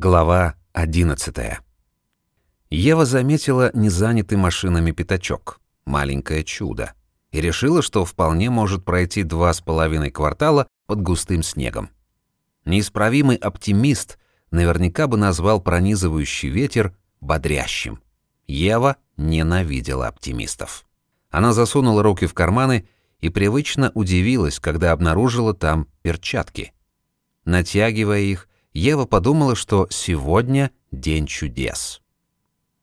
Глава 11. Ева заметила незанятый машинами пятачок, маленькое чудо, и решила, что вполне может пройти два с половиной квартала под густым снегом. Неисправимый оптимист наверняка бы назвал пронизывающий ветер бодрящим. Ева ненавидела оптимистов. Она засунула руки в карманы и привычно удивилась, когда обнаружила там перчатки. Натягивая их, Ева подумала, что сегодня день чудес.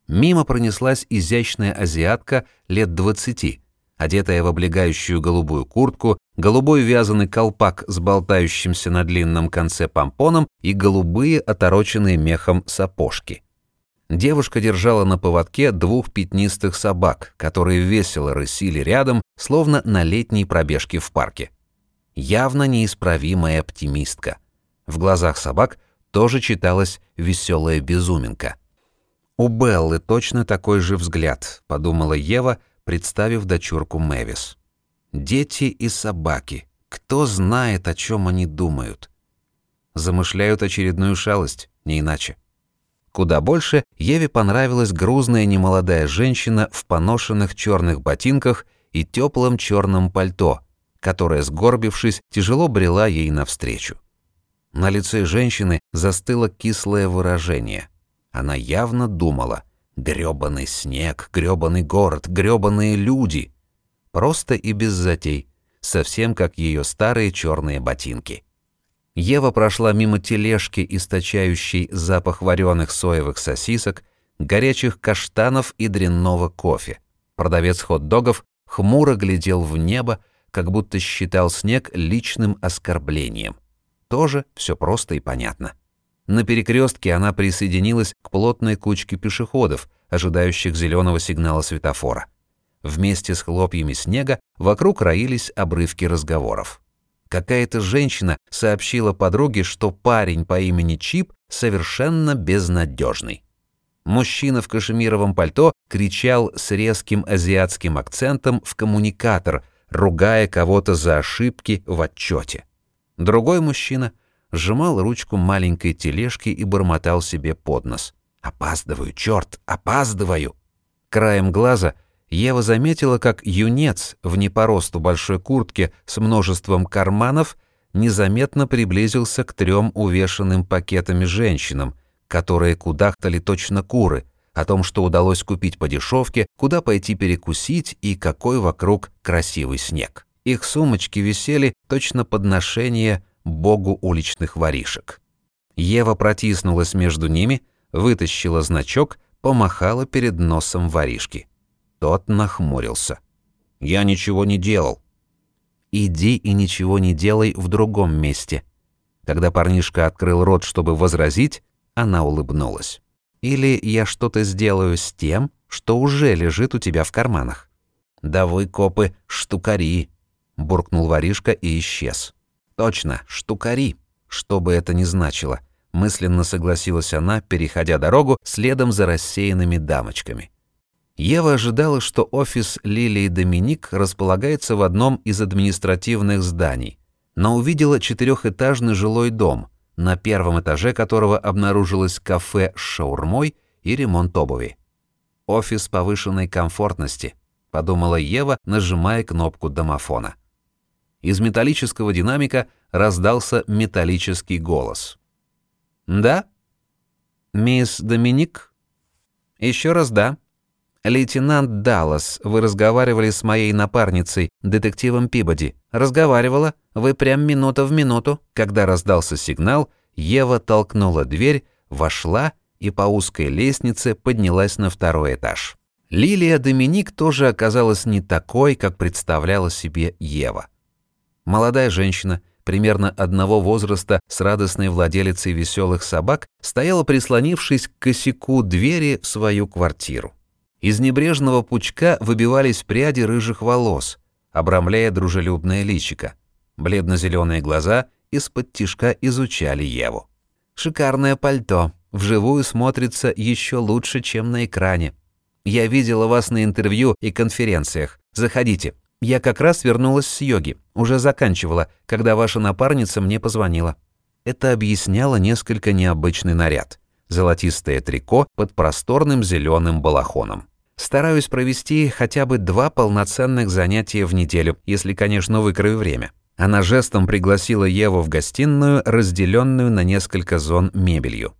Мимо пронеслась изящная азиатка лет двадцати, одетая в облегающую голубую куртку, голубой вязаный колпак с болтающимся на длинном конце помпоном и голубые отороченные мехом сапожки. Девушка держала на поводке двух пятнистых собак, которые весело рысили рядом, словно на летней пробежке в парке. Явно неисправимая оптимистка. В глазах собак тоже читалась веселая безуминка. «У Беллы точно такой же взгляд», — подумала Ева, представив дочурку Мэвис. «Дети и собаки. Кто знает, о чем они думают?» Замышляют очередную шалость, не иначе. Куда больше Еве понравилась грузная немолодая женщина в поношенных черных ботинках и теплом черном пальто, которая, сгорбившись, тяжело брела ей навстречу. На лице женщины застыло кислое выражение. Она явно думала «грёбаный снег, грёбаный город, грёбаные люди». Просто и без затей, совсем как ее старые черные ботинки. Ева прошла мимо тележки, источающей запах вареных соевых сосисок, горячих каштанов и дрянного кофе. Продавец хот-догов хмуро глядел в небо, как будто считал снег личным оскорблением тоже все просто и понятно. На перекрестке она присоединилась к плотной кучке пешеходов, ожидающих зеленого сигнала светофора. Вместе с хлопьями снега вокруг роились обрывки разговоров. Какая-то женщина сообщила подруге, что парень по имени Чип совершенно безнадежный. Мужчина в кашемировом пальто кричал с резким азиатским акцентом в коммуникатор, ругая кого-то за ошибки в отчете. Другой мужчина сжимал ручку маленькой тележки и бормотал себе под нос. «Опаздываю, черт, опаздываю!» Краем глаза Ева заметила, как юнец в не по росту большой куртке с множеством карманов незаметно приблизился к трем увешанным пакетами женщинам, которые кудахтали точно куры, о том, что удалось купить по дешевке, куда пойти перекусить и какой вокруг красивый снег. Их сумочки висели точно подношение богу уличных воришек. Ева протиснулась между ними, вытащила значок, помахала перед носом воришки. Тот нахмурился. «Я ничего не делал». «Иди и ничего не делай в другом месте». Когда парнишка открыл рот, чтобы возразить, она улыбнулась. «Или я что-то сделаю с тем, что уже лежит у тебя в карманах». «Да вы, копы, штукари», буркнул воришка и исчез. Точно, штукари, что бы это ни значило, мысленно согласилась она, переходя дорогу следом за рассеянными дамочками. Ева ожидала, что офис Лилии Доминик располагается в одном из административных зданий, но увидела четырехэтажный жилой дом, на первом этаже которого обнаружилось кафе с шаурмой и ремонт обуви. Офис повышенной комфортности, подумала Ева, нажимая кнопку домофона. Из металлического динамика раздался металлический голос. «Да? Мисс Доминик?» «Еще раз да. Лейтенант Даллас, вы разговаривали с моей напарницей, детективом Пибоди. Разговаривала, вы прям минута в минуту». Когда раздался сигнал, Ева толкнула дверь, вошла и по узкой лестнице поднялась на второй этаж. Лилия Доминик тоже оказалась не такой, как представляла себе Ева. Молодая женщина, примерно одного возраста с радостной владелицей веселых собак, стояла прислонившись к косяку двери в свою квартиру. Из небрежного пучка выбивались пряди рыжих волос, обрамляя дружелюбное личико. Бледно-зеленые глаза из-под тишка изучали Еву. «Шикарное пальто. Вживую смотрится еще лучше, чем на экране. Я видела вас на интервью и конференциях. Заходите. Я как раз вернулась с йоги, уже заканчивала, когда ваша напарница мне позвонила. Это объясняло несколько необычный наряд. золотистое трико под просторным зеленым балахоном. Стараюсь провести хотя бы два полноценных занятия в неделю, если, конечно, выкрою время. Она жестом пригласила Еву в гостиную, разделенную на несколько зон мебелью.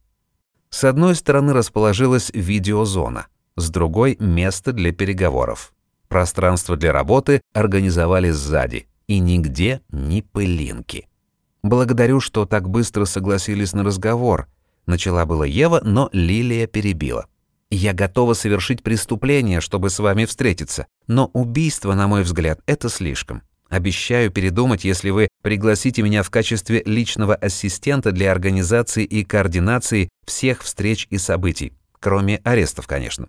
С одной стороны расположилась видеозона, с другой — место для переговоров. Пространство для работы организовали сзади, и нигде ни пылинки. «Благодарю, что так быстро согласились на разговор», — начала была Ева, но Лилия перебила. «Я готова совершить преступление, чтобы с вами встретиться, но убийство, на мой взгляд, это слишком. Обещаю передумать, если вы пригласите меня в качестве личного ассистента для организации и координации всех встреч и событий, кроме арестов, конечно».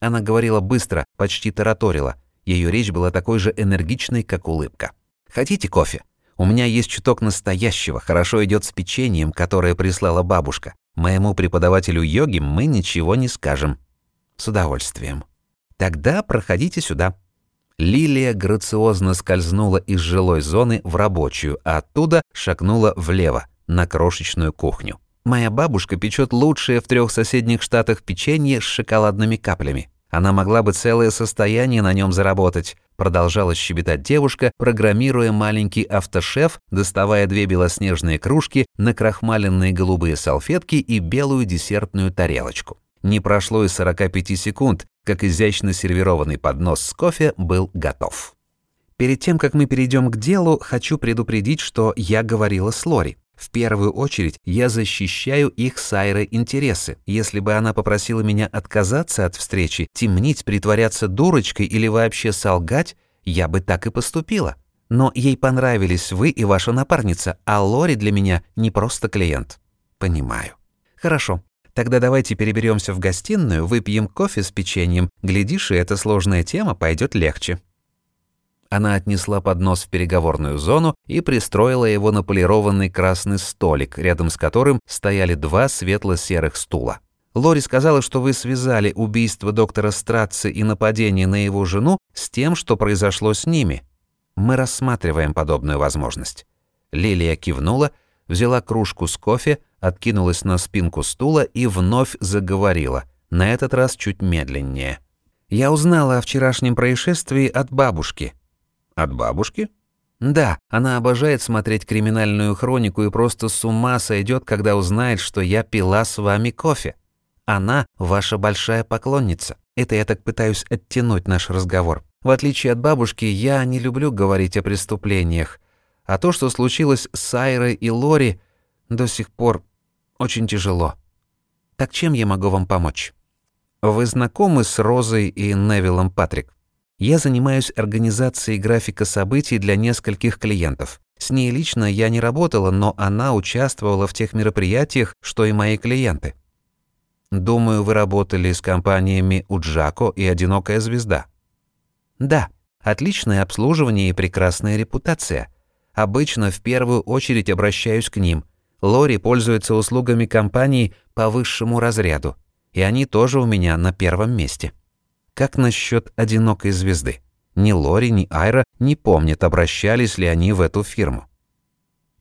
Она говорила быстро, почти тараторила. Ее речь была такой же энергичной, как улыбка. «Хотите кофе? У меня есть чуток настоящего, хорошо идет с печеньем, которое прислала бабушка. Моему преподавателю йоги мы ничего не скажем». «С удовольствием». «Тогда проходите сюда». Лилия грациозно скользнула из жилой зоны в рабочую, а оттуда шагнула влево, на крошечную кухню. Моя бабушка печет лучшее в трех соседних штатах печенье с шоколадными каплями. Она могла бы целое состояние на нем заработать, продолжала щебетать девушка, программируя маленький автошеф, доставая две белоснежные кружки, накрахмаленные голубые салфетки и белую десертную тарелочку. Не прошло и 45 секунд, как изящно сервированный поднос с кофе был готов. Перед тем, как мы перейдем к делу, хочу предупредить, что я говорила с Лори. В первую очередь я защищаю их с Айрой интересы. Если бы она попросила меня отказаться от встречи, темнить, притворяться дурочкой или вообще солгать, я бы так и поступила. Но ей понравились вы и ваша напарница, а Лори для меня не просто клиент. Понимаю. Хорошо. Тогда давайте переберемся в гостиную, выпьем кофе с печеньем. Глядишь, и эта сложная тема пойдет легче. Она отнесла поднос в переговорную зону и пристроила его на полированный красный столик, рядом с которым стояли два светло-серых стула. Лори сказала, что вы связали убийство доктора Страци и нападение на его жену с тем, что произошло с ними. Мы рассматриваем подобную возможность. Лилия кивнула, взяла кружку с кофе, откинулась на спинку стула и вновь заговорила, на этот раз чуть медленнее. «Я узнала о вчерашнем происшествии от бабушки. От бабушки? Да, она обожает смотреть криминальную хронику и просто с ума сойдет, когда узнает, что я пила с вами кофе. Она ваша большая поклонница. Это я так пытаюсь оттянуть наш разговор. В отличие от бабушки, я не люблю говорить о преступлениях. А то, что случилось с Сайрой и Лори, до сих пор очень тяжело. Так чем я могу вам помочь? Вы знакомы с Розой и Невилом Патрик? Я занимаюсь организацией графика событий для нескольких клиентов. С ней лично я не работала, но она участвовала в тех мероприятиях, что и мои клиенты. Думаю, вы работали с компаниями Уджако и Одинокая звезда. Да, отличное обслуживание и прекрасная репутация. Обычно в первую очередь обращаюсь к ним. Лори пользуется услугами компаний по высшему разряду, и они тоже у меня на первом месте. Как насчет одинокой звезды? Ни Лори, ни Айра не помнят, обращались ли они в эту фирму.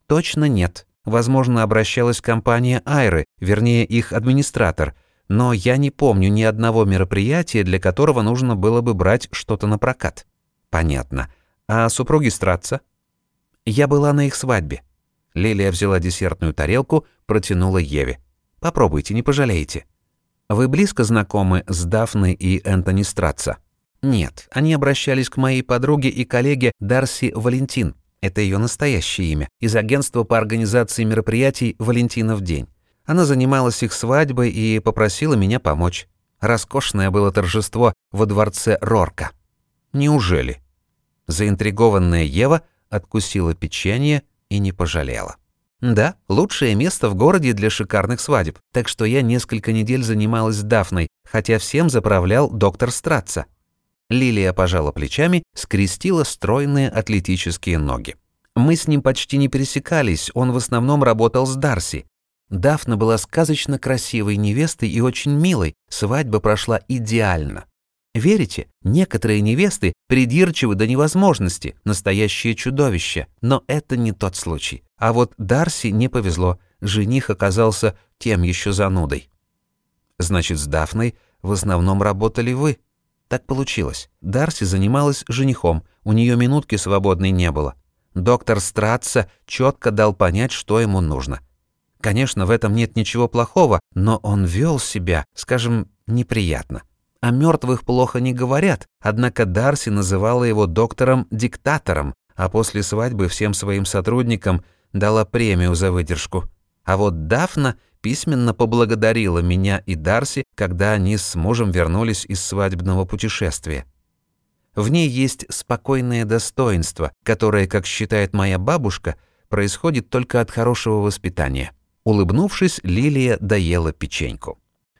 Точно нет. Возможно, обращалась компания Айры, вернее, их администратор, но я не помню ни одного мероприятия, для которого нужно было бы брать что-то на прокат. Понятно. А супруги Стратца? Я была на их свадьбе. Лилия взяла десертную тарелку, протянула Еве. Попробуйте, не пожалеете. Вы близко знакомы с Дафной и Энтони Стратца? Нет, они обращались к моей подруге и коллеге Дарси Валентин. Это ее настоящее имя. Из агентства по организации мероприятий «Валентина в день». Она занималась их свадьбой и попросила меня помочь. Роскошное было торжество во дворце Рорка. Неужели? Заинтригованная Ева откусила печенье и не пожалела. Да, лучшее место в городе для шикарных свадеб, так что я несколько недель занималась Дафной, хотя всем заправлял доктор Стратца. Лилия пожала плечами, скрестила стройные атлетические ноги. Мы с ним почти не пересекались, он в основном работал с Дарси. Дафна была сказочно красивой невестой и очень милой, свадьба прошла идеально. Верите, некоторые невесты придирчивы до невозможности, настоящее чудовище, но это не тот случай. А вот Дарси не повезло, жених оказался тем еще занудой. Значит, с Дафной в основном работали вы. Так получилось. Дарси занималась женихом, у нее минутки свободной не было. Доктор Стратца четко дал понять, что ему нужно. Конечно, в этом нет ничего плохого, но он вел себя, скажем, неприятно. О мертвых плохо не говорят, однако Дарси называла его доктором-диктатором, а после свадьбы всем своим сотрудникам дала премию за выдержку. А вот Дафна письменно поблагодарила меня и Дарси, когда они с мужем вернулись из свадебного путешествия. В ней есть спокойное достоинство, которое, как считает моя бабушка, происходит только от хорошего воспитания. Улыбнувшись, Лилия доела печеньку.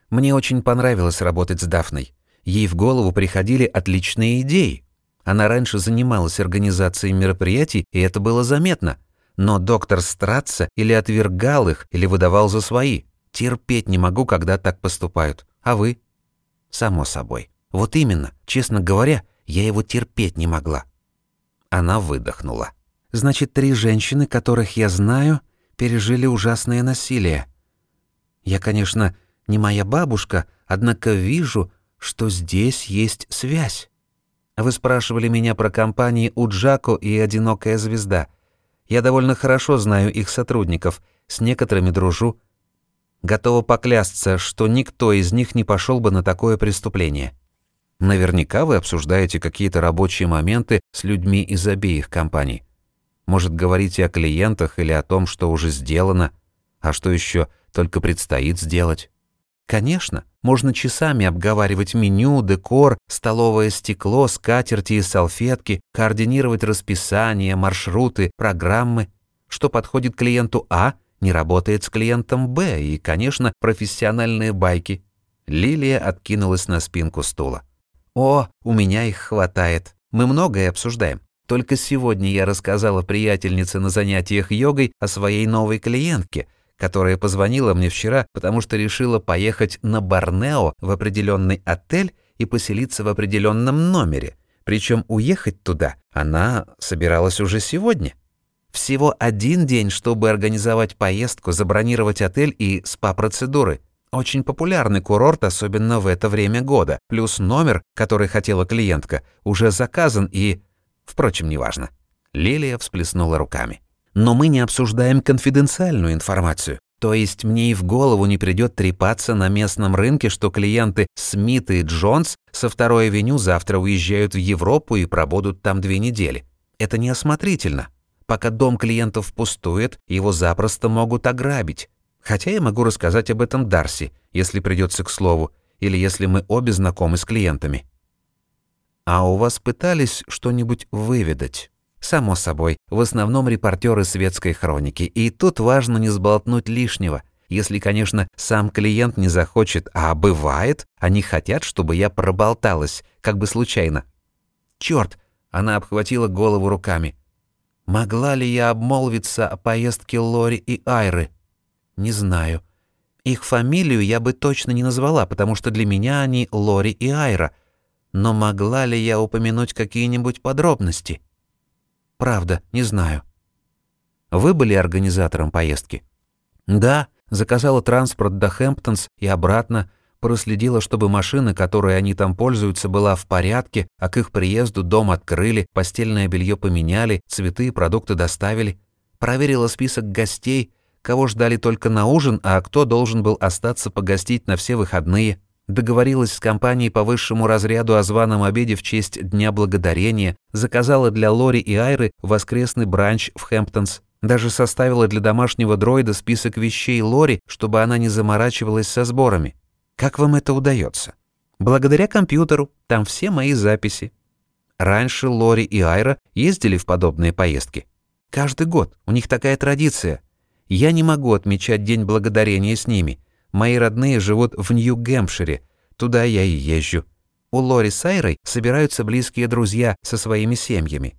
Мне очень понравилось работать с Дафной. Ей в голову приходили отличные идеи. Она раньше занималась организацией мероприятий, и это было заметно. Но доктор Стратца или отвергал их, или выдавал за свои. Терпеть не могу, когда так поступают. А вы? Само собой. Вот именно, честно говоря, я его терпеть не могла. Она выдохнула. Значит, три женщины, которых я знаю, пережили ужасное насилие. Я, конечно, не моя бабушка, однако вижу, что здесь есть связь. Вы спрашивали меня про компании Уджако и «Одинокая звезда». Я довольно хорошо знаю их сотрудников, с некоторыми дружу. Готова поклясться, что никто из них не пошел бы на такое преступление. Наверняка вы обсуждаете какие-то рабочие моменты с людьми из обеих компаний. Может, говорите о клиентах или о том, что уже сделано, а что еще только предстоит сделать. Конечно, можно часами обговаривать меню, декор, столовое стекло, скатерти и салфетки, координировать расписание, маршруты, программы. Что подходит клиенту А, не работает с клиентом Б и, конечно, профессиональные байки. Лилия откинулась на спинку стула. «О, у меня их хватает. Мы многое обсуждаем. Только сегодня я рассказала приятельнице на занятиях йогой о своей новой клиентке, которая позвонила мне вчера, потому что решила поехать на Борнео в определенный отель и поселиться в определенном номере. Причем уехать туда она собиралась уже сегодня. Всего один день, чтобы организовать поездку, забронировать отель и СПА-процедуры. Очень популярный курорт, особенно в это время года. Плюс номер, который хотела клиентка, уже заказан и... Впрочем, неважно. Лилия всплеснула руками. Но мы не обсуждаем конфиденциальную информацию. То есть мне и в голову не придет трепаться на местном рынке, что клиенты Смит и Джонс со второй авеню завтра уезжают в Европу и пробудут там две недели. Это неосмотрительно. Пока дом клиентов пустует, его запросто могут ограбить. Хотя я могу рассказать об этом Дарси, если придется к слову, или если мы обе знакомы с клиентами. А у вас пытались что-нибудь выведать? Само собой, в основном репортеры светской хроники, и тут важно не сболтнуть лишнего, если, конечно, сам клиент не захочет, а бывает, они хотят, чтобы я проболталась, как бы случайно. Черт! Она обхватила голову руками. Могла ли я обмолвиться о поездке Лори и Айры? Не знаю. Их фамилию я бы точно не назвала, потому что для меня они Лори и Айра. Но могла ли я упомянуть какие-нибудь подробности? Правда, не знаю. Вы были организатором поездки? Да, заказала транспорт до Хэмптонс и обратно, проследила, чтобы машина, которой они там пользуются, была в порядке, а к их приезду дом открыли, постельное белье поменяли, цветы и продукты доставили. Проверила список гостей, кого ждали только на ужин, а кто должен был остаться погостить на все выходные. Договорилась с компанией по высшему разряду о званом обеде в честь Дня Благодарения, заказала для Лори и Айры воскресный бранч в Хэмптонс, даже составила для домашнего дроида список вещей Лори, чтобы она не заморачивалась со сборами. Как вам это удается? Благодаря компьютеру, там все мои записи. Раньше Лори и Айра ездили в подобные поездки. Каждый год, у них такая традиция. Я не могу отмечать День Благодарения с ними. Мои родные живут в Нью-Гэмпшире. Туда я и езжу. У Лори с собираются близкие друзья со своими семьями.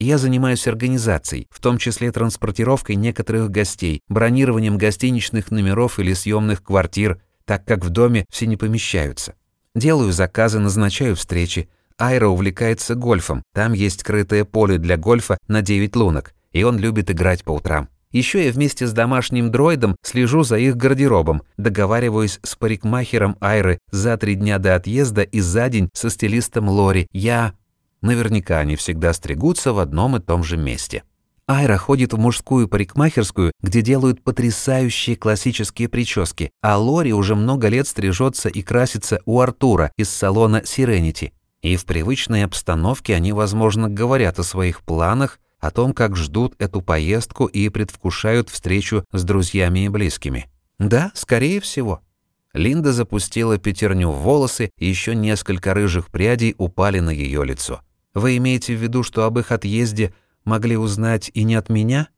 Я занимаюсь организацией, в том числе транспортировкой некоторых гостей, бронированием гостиничных номеров или съемных квартир, так как в доме все не помещаются. Делаю заказы, назначаю встречи. Айра увлекается гольфом. Там есть крытое поле для гольфа на 9 лунок, и он любит играть по утрам. Еще я вместе с домашним дроидом слежу за их гардеробом, договариваюсь с парикмахером Айры за три дня до отъезда и за день со стилистом Лори. Я... Наверняка они всегда стригутся в одном и том же месте. Айра ходит в мужскую парикмахерскую, где делают потрясающие классические прически, а Лори уже много лет стрижется и красится у Артура из салона Serenity. И в привычной обстановке они, возможно, говорят о своих планах, о том, как ждут эту поездку и предвкушают встречу с друзьями и близкими. Да, скорее всего. Линда запустила пятерню в волосы, и еще несколько рыжих прядей упали на ее лицо. Вы имеете в виду, что об их отъезде могли узнать и не от меня?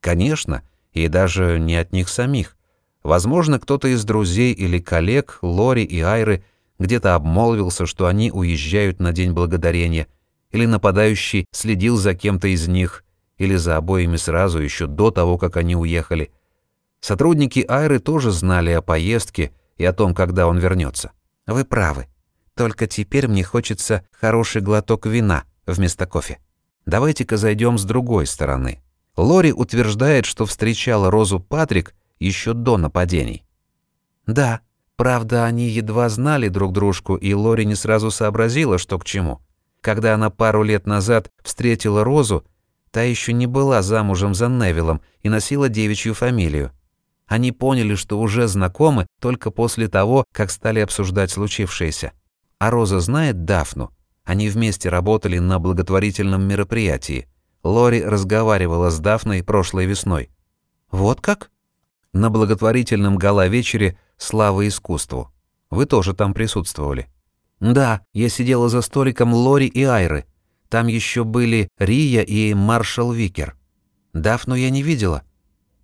Конечно, и даже не от них самих. Возможно, кто-то из друзей или коллег Лори и Айры где-то обмолвился, что они уезжают на День Благодарения, или нападающий следил за кем-то из них, или за обоими сразу еще до того, как они уехали. Сотрудники Айры тоже знали о поездке и о том, когда он вернется. Вы правы. Только теперь мне хочется хороший глоток вина вместо кофе. Давайте-ка зайдем с другой стороны. Лори утверждает, что встречала Розу Патрик еще до нападений. Да, правда, они едва знали друг дружку, и Лори не сразу сообразила, что к чему. Когда она пару лет назад встретила Розу, та еще не была замужем за Невилом и носила девичью фамилию. Они поняли, что уже знакомы только после того, как стали обсуждать случившееся. А Роза знает Дафну. Они вместе работали на благотворительном мероприятии. Лори разговаривала с Дафной прошлой весной. Вот как? На благотворительном гала-вечере «Слава искусству». Вы тоже там присутствовали. Да, я сидела за столиком Лори и Айры. Там еще были Рия и Маршал Викер. Дафну я не видела.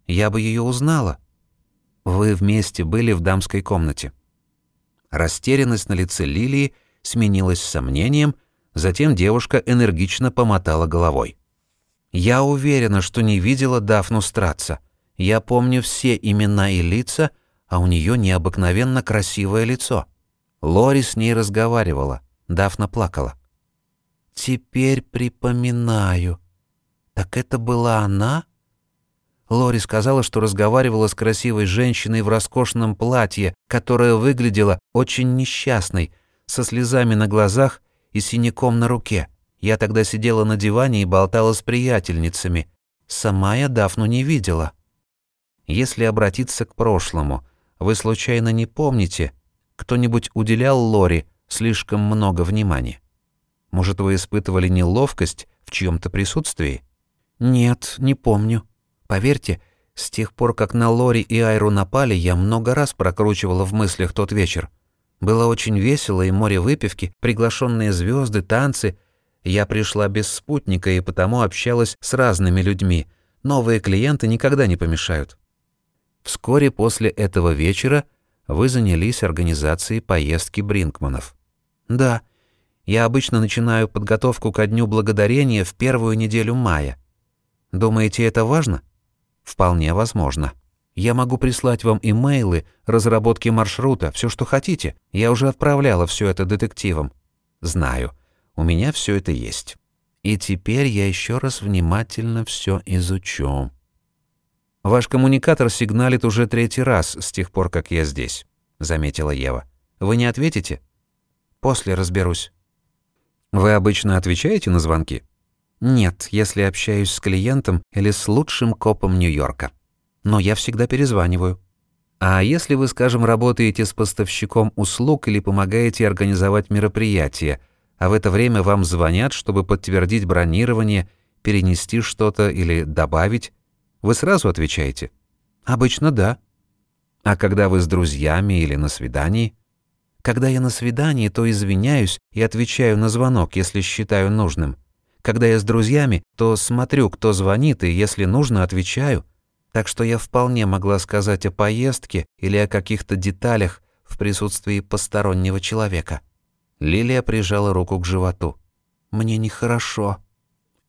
Я бы ее узнала. Вы вместе были в дамской комнате. Растерянность на лице Лилии сменилась сомнением, затем девушка энергично помотала головой. «Я уверена, что не видела Дафну Страца. Я помню все имена и лица, а у нее необыкновенно красивое лицо». Лори с ней разговаривала. Дафна плакала. «Теперь припоминаю. Так это была она?» Лори сказала, что разговаривала с красивой женщиной в роскошном платье, которая выглядела очень несчастной, со слезами на глазах и синяком на руке. Я тогда сидела на диване и болтала с приятельницами. Сама я Дафну не видела. Если обратиться к прошлому, вы случайно не помните, кто-нибудь уделял Лори слишком много внимания? Может, вы испытывали неловкость в чьем-то присутствии? Нет, не помню. Поверьте, с тех пор, как на Лори и Айру напали, я много раз прокручивала в мыслях тот вечер. Было очень весело и море выпивки, приглашенные звезды, танцы. Я пришла без спутника и потому общалась с разными людьми. Новые клиенты никогда не помешают. Вскоре после этого вечера вы занялись организацией поездки Бринкманов. Да, я обычно начинаю подготовку ко Дню Благодарения в первую неделю мая. Думаете, это важно? Вполне возможно. Я могу прислать вам имейлы, разработки маршрута, все, что хотите. Я уже отправляла все это детективам. Знаю, у меня все это есть. И теперь я еще раз внимательно все изучу. «Ваш коммуникатор сигналит уже третий раз с тех пор, как я здесь», — заметила Ева. «Вы не ответите?» «После разберусь». «Вы обычно отвечаете на звонки?» «Нет, если общаюсь с клиентом или с лучшим копом Нью-Йорка. Но я всегда перезваниваю». «А если вы, скажем, работаете с поставщиком услуг или помогаете организовать мероприятие, а в это время вам звонят, чтобы подтвердить бронирование, перенести что-то или добавить, вы сразу отвечаете? Обычно да. А когда вы с друзьями или на свидании? Когда я на свидании, то извиняюсь и отвечаю на звонок, если считаю нужным. Когда я с друзьями, то смотрю, кто звонит, и если нужно, отвечаю. Так что я вполне могла сказать о поездке или о каких-то деталях в присутствии постороннего человека. Лилия прижала руку к животу. «Мне нехорошо».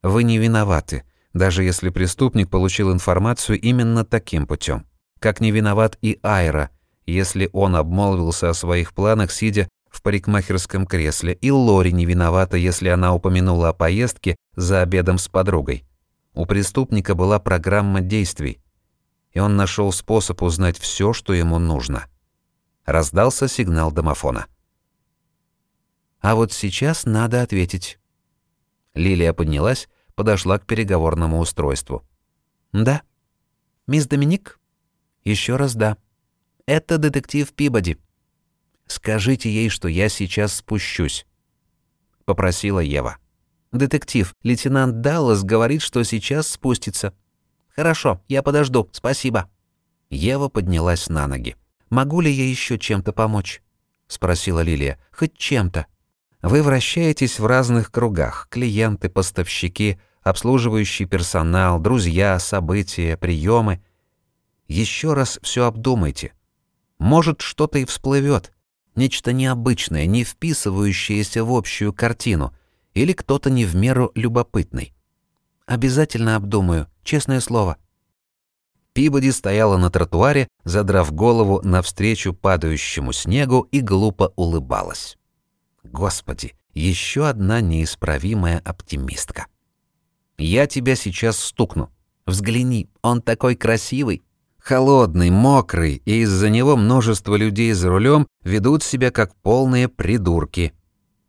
«Вы не виноваты даже если преступник получил информацию именно таким путем. Как не виноват и Айра, если он обмолвился о своих планах, сидя в парикмахерском кресле, и Лори не виновата, если она упомянула о поездке за обедом с подругой. У преступника была программа действий, и он нашел способ узнать все, что ему нужно. Раздался сигнал домофона. А вот сейчас надо ответить. Лилия поднялась, подошла к переговорному устройству. Да. Мисс Доминик? Еще раз да. Это детектив Пибоди. Скажите ей, что я сейчас спущусь, попросила Ева. Детектив, лейтенант Даллас говорит, что сейчас спустится. Хорошо, я подожду. Спасибо. Ева поднялась на ноги. Могу ли я еще чем-то помочь? спросила Лилия. Хоть чем-то. Вы вращаетесь в разных кругах: клиенты, поставщики, обслуживающий персонал, друзья, события, приемы. Еще раз все обдумайте. Может, что-то и всплывет, нечто необычное, не вписывающееся в общую картину, или кто-то не в меру любопытный. Обязательно обдумаю, честное слово. Пибоди стояла на тротуаре, задрав голову навстречу падающему снегу и глупо улыбалась. Господи, еще одна неисправимая оптимистка. Я тебя сейчас стукну. Взгляни, он такой красивый. Холодный, мокрый, и из-за него множество людей за рулем ведут себя как полные придурки.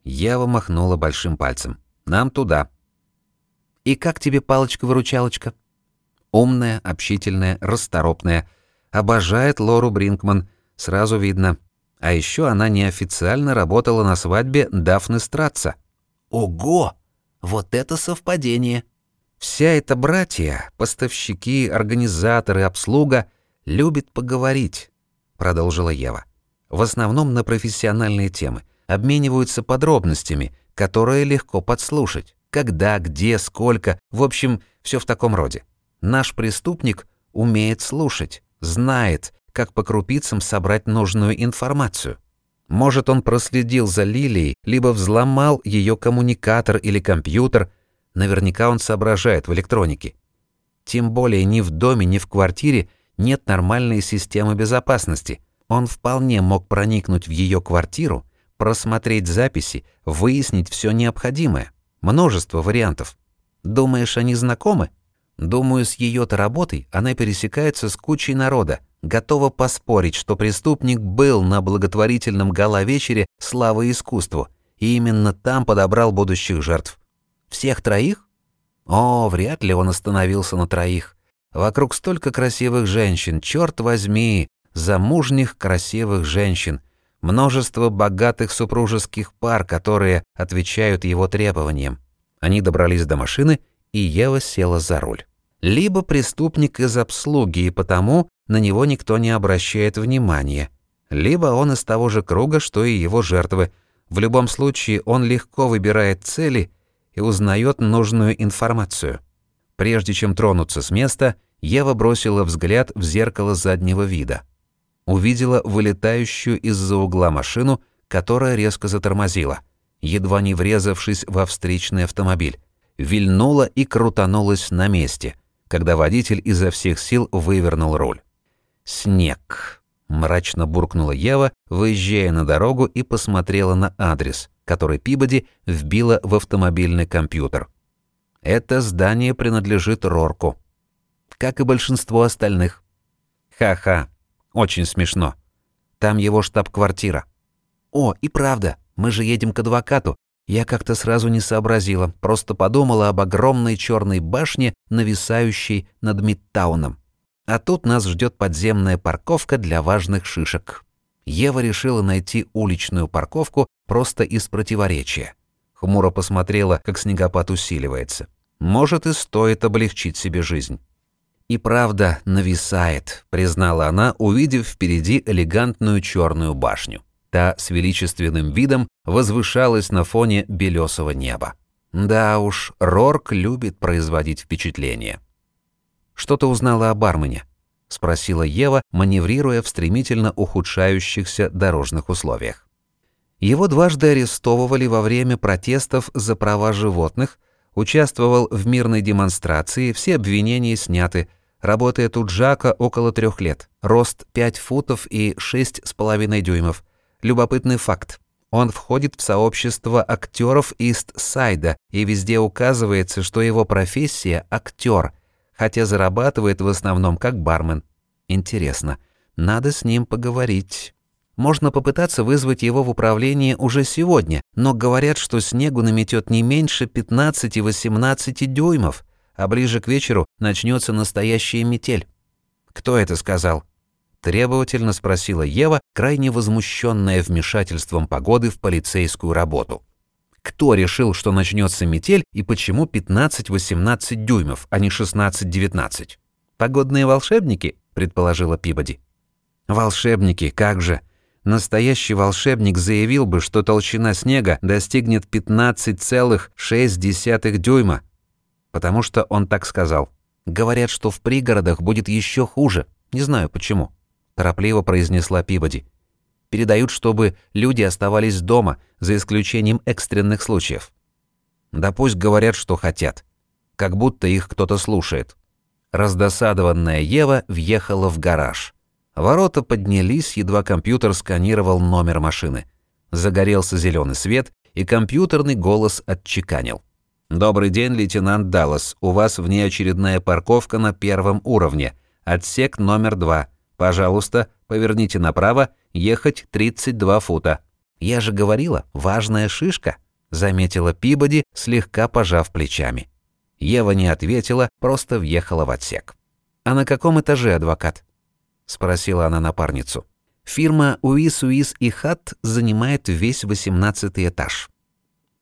Ева махнула большим пальцем. Нам туда. И как тебе палочка-выручалочка? Умная, общительная, расторопная. Обожает Лору Бринкман, сразу видно. А еще она неофициально работала на свадьбе Дафны Страца. Ого! Вот это совпадение! Вся эта братья, поставщики, организаторы, обслуга любит поговорить, продолжила Ева. В основном на профессиональные темы, обмениваются подробностями, которые легко подслушать. Когда, где, сколько, в общем, все в таком роде. Наш преступник умеет слушать, знает, как по крупицам собрать нужную информацию. Может, он проследил за Лилией, либо взломал ее коммуникатор или компьютер. Наверняка он соображает в электронике. Тем более ни в доме, ни в квартире нет нормальной системы безопасности. Он вполне мог проникнуть в ее квартиру, просмотреть записи, выяснить все необходимое. Множество вариантов. Думаешь, они знакомы? Думаю, с ее-то работой она пересекается с кучей народа, готова поспорить, что преступник был на благотворительном гала-вечере «Слава искусству», и именно там подобрал будущих жертв. Всех троих? О, вряд ли он остановился на троих. Вокруг столько красивых женщин, черт возьми, замужних красивых женщин, множество богатых супружеских пар, которые отвечают его требованиям. Они добрались до машины, и Ева села за руль. Либо преступник из обслуги, и потому на него никто не обращает внимания. Либо он из того же круга, что и его жертвы. В любом случае, он легко выбирает цели и узнает нужную информацию. Прежде чем тронуться с места, Ева бросила взгляд в зеркало заднего вида. Увидела вылетающую из-за угла машину, которая резко затормозила, едва не врезавшись во встречный автомобиль. Вильнула и крутанулась на месте, когда водитель изо всех сил вывернул руль. «Снег», — мрачно буркнула Ева, выезжая на дорогу и посмотрела на адрес, который Пибоди вбила в автомобильный компьютер. Это здание принадлежит Рорку, как и большинство остальных. Ха-ха, очень смешно. Там его штаб-квартира. О, и правда, мы же едем к адвокату. Я как-то сразу не сообразила, просто подумала об огромной черной башне, нависающей над Мидтауном. А тут нас ждет подземная парковка для важных шишек. Ева решила найти уличную парковку просто из противоречия. Хмуро посмотрела, как снегопад усиливается. Может и стоит облегчить себе жизнь. И правда нависает, признала она, увидев впереди элегантную черную башню. Та с величественным видом возвышалась на фоне белесого неба. Да уж, Рорк любит производить впечатление. Что-то узнала о бармене? спросила Ева, маневрируя в стремительно ухудшающихся дорожных условиях. Его дважды арестовывали во время протестов за права животных, участвовал в мирной демонстрации, все обвинения сняты. Работает у Джака около трех лет. Рост 5 футов и шесть с половиной дюймов. Любопытный факт. Он входит в сообщество актеров Ист-Сайда, и везде указывается, что его профессия – актер, хотя зарабатывает в основном как бармен. Интересно, надо с ним поговорить. Можно попытаться вызвать его в управление уже сегодня, но говорят, что снегу наметет не меньше 15-18 дюймов, а ближе к вечеру начнется настоящая метель. Кто это сказал? Требовательно спросила Ева, крайне возмущенная вмешательством погоды в полицейскую работу. Кто решил, что начнется метель и почему 15-18 дюймов, а не 16-19? Погодные волшебники, предположила Пибоди. Волшебники, как же? Настоящий волшебник заявил бы, что толщина снега достигнет 15,6 дюйма, потому что он так сказал. Говорят, что в пригородах будет еще хуже. Не знаю почему, торопливо произнесла Пибоди. Передают, чтобы люди оставались дома, за исключением экстренных случаев. Да пусть говорят, что хотят. Как будто их кто-то слушает. Раздосадованная Ева въехала в гараж. Ворота поднялись, едва компьютер сканировал номер машины. Загорелся зеленый свет, и компьютерный голос отчеканил. «Добрый день, лейтенант Даллас. У вас внеочередная парковка на первом уровне. Отсек номер два. Пожалуйста, поверните направо, ехать 32 фута». «Я же говорила, важная шишка», — заметила Пибоди, слегка пожав плечами. Ева не ответила, просто въехала в отсек. «А на каком этаже адвокат?» — спросила она напарницу. «Фирма Уис Уис и Хат занимает весь восемнадцатый этаж».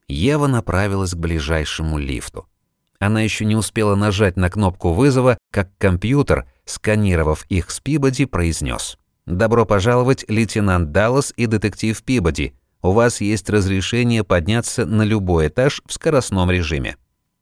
Ева направилась к ближайшему лифту. Она еще не успела нажать на кнопку вызова, как компьютер, сканировав их с Пибоди, произнес. «Добро пожаловать, лейтенант Даллас и детектив Пибоди. У вас есть разрешение подняться на любой этаж в скоростном режиме».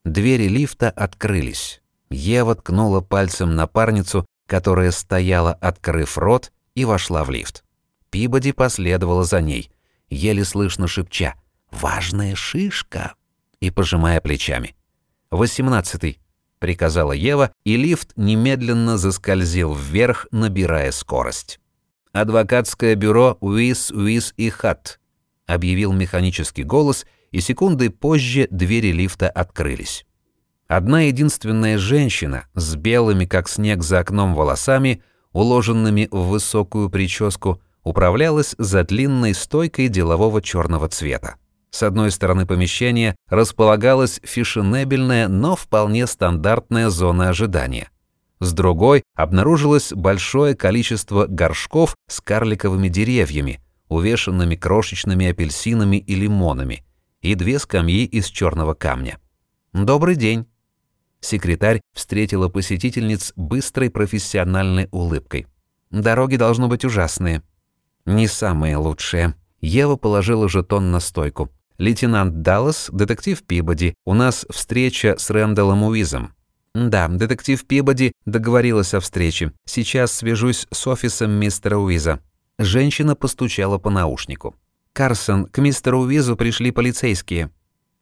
Двери лифта открылись. Ева ткнула пальцем напарницу, которая стояла, открыв рот, и вошла в лифт. Пибоди последовала за ней, еле слышно шепча «Важная шишка!» и пожимая плечами. «Восемнадцатый», — приказала Ева, и лифт немедленно заскользил вверх, набирая скорость. «Адвокатское бюро Уис, Уис и Хат», — объявил механический голос, и секунды позже двери лифта открылись. Одна единственная женщина с белыми, как снег за окном, волосами, уложенными в высокую прическу, управлялась за длинной стойкой делового черного цвета. С одной стороны помещения располагалась фешенебельная, но вполне стандартная зона ожидания. С другой обнаружилось большое количество горшков с карликовыми деревьями, увешанными крошечными апельсинами и лимонами, и две скамьи из черного камня. «Добрый день», Секретарь встретила посетительниц быстрой профессиональной улыбкой. «Дороги должно быть ужасные». «Не самые лучшие». Ева положила жетон на стойку. «Лейтенант Даллас, детектив Пибоди. У нас встреча с Рэндаллом Уизом». «Да, детектив Пибоди договорилась о встрече. Сейчас свяжусь с офисом мистера Уиза». Женщина постучала по наушнику. «Карсон, к мистеру Уизу пришли полицейские».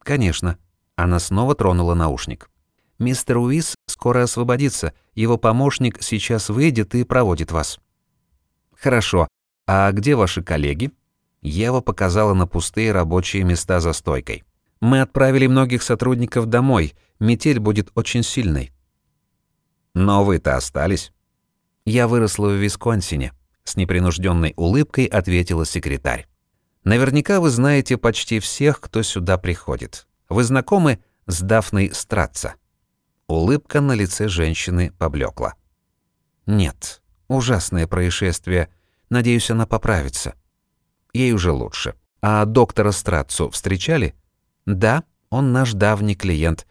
«Конечно». Она снова тронула наушник. Мистер Уиз скоро освободится. Его помощник сейчас выйдет и проводит вас». «Хорошо. А где ваши коллеги?» Ева показала на пустые рабочие места за стойкой. «Мы отправили многих сотрудников домой. Метель будет очень сильной». «Но вы-то остались». «Я выросла в Висконсине», — с непринужденной улыбкой ответила секретарь. «Наверняка вы знаете почти всех, кто сюда приходит. Вы знакомы с Дафной Стратца?» Улыбка на лице женщины поблекла. «Нет, ужасное происшествие. Надеюсь, она поправится. Ей уже лучше. А доктора Страцу встречали? Да, он наш давний клиент.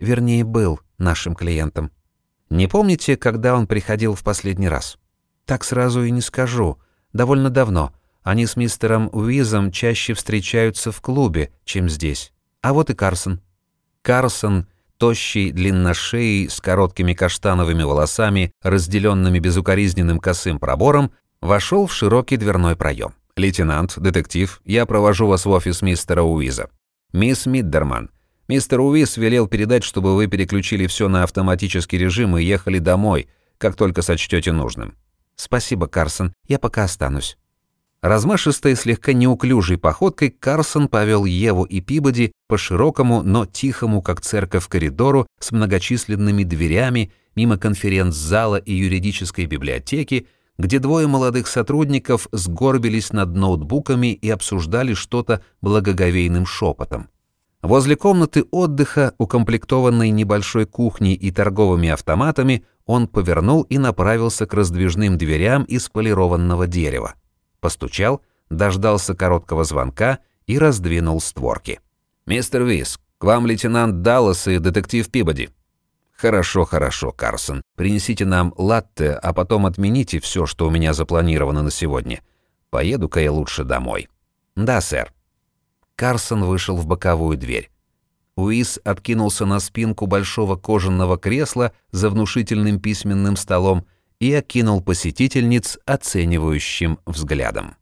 Вернее, был нашим клиентом. Не помните, когда он приходил в последний раз? Так сразу и не скажу. Довольно давно. Они с мистером Уизом чаще встречаются в клубе, чем здесь. А вот и Карсон. Карсон тощий, длинношеей, с короткими каштановыми волосами, разделенными безукоризненным косым пробором, вошел в широкий дверной проем. «Лейтенант, детектив, я провожу вас в офис мистера Уиза. Мисс Миддерман, мистер Уиз велел передать, чтобы вы переключили все на автоматический режим и ехали домой, как только сочтете нужным». «Спасибо, Карсон, я пока останусь». Размашистой, слегка неуклюжей походкой Карсон повел Еву и Пибоди по широкому, но тихому, как церковь, коридору с многочисленными дверями мимо конференц-зала и юридической библиотеки, где двое молодых сотрудников сгорбились над ноутбуками и обсуждали что-то благоговейным шепотом. Возле комнаты отдыха, укомплектованной небольшой кухней и торговыми автоматами, он повернул и направился к раздвижным дверям из полированного дерева постучал, дождался короткого звонка и раздвинул створки. «Мистер Вис, к вам лейтенант Даллас и детектив Пибоди». «Хорошо, хорошо, Карсон. Принесите нам латте, а потом отмените все, что у меня запланировано на сегодня. Поеду-ка я лучше домой». «Да, сэр». Карсон вышел в боковую дверь. Уис откинулся на спинку большого кожаного кресла за внушительным письменным столом и окинул посетительниц оценивающим взглядом.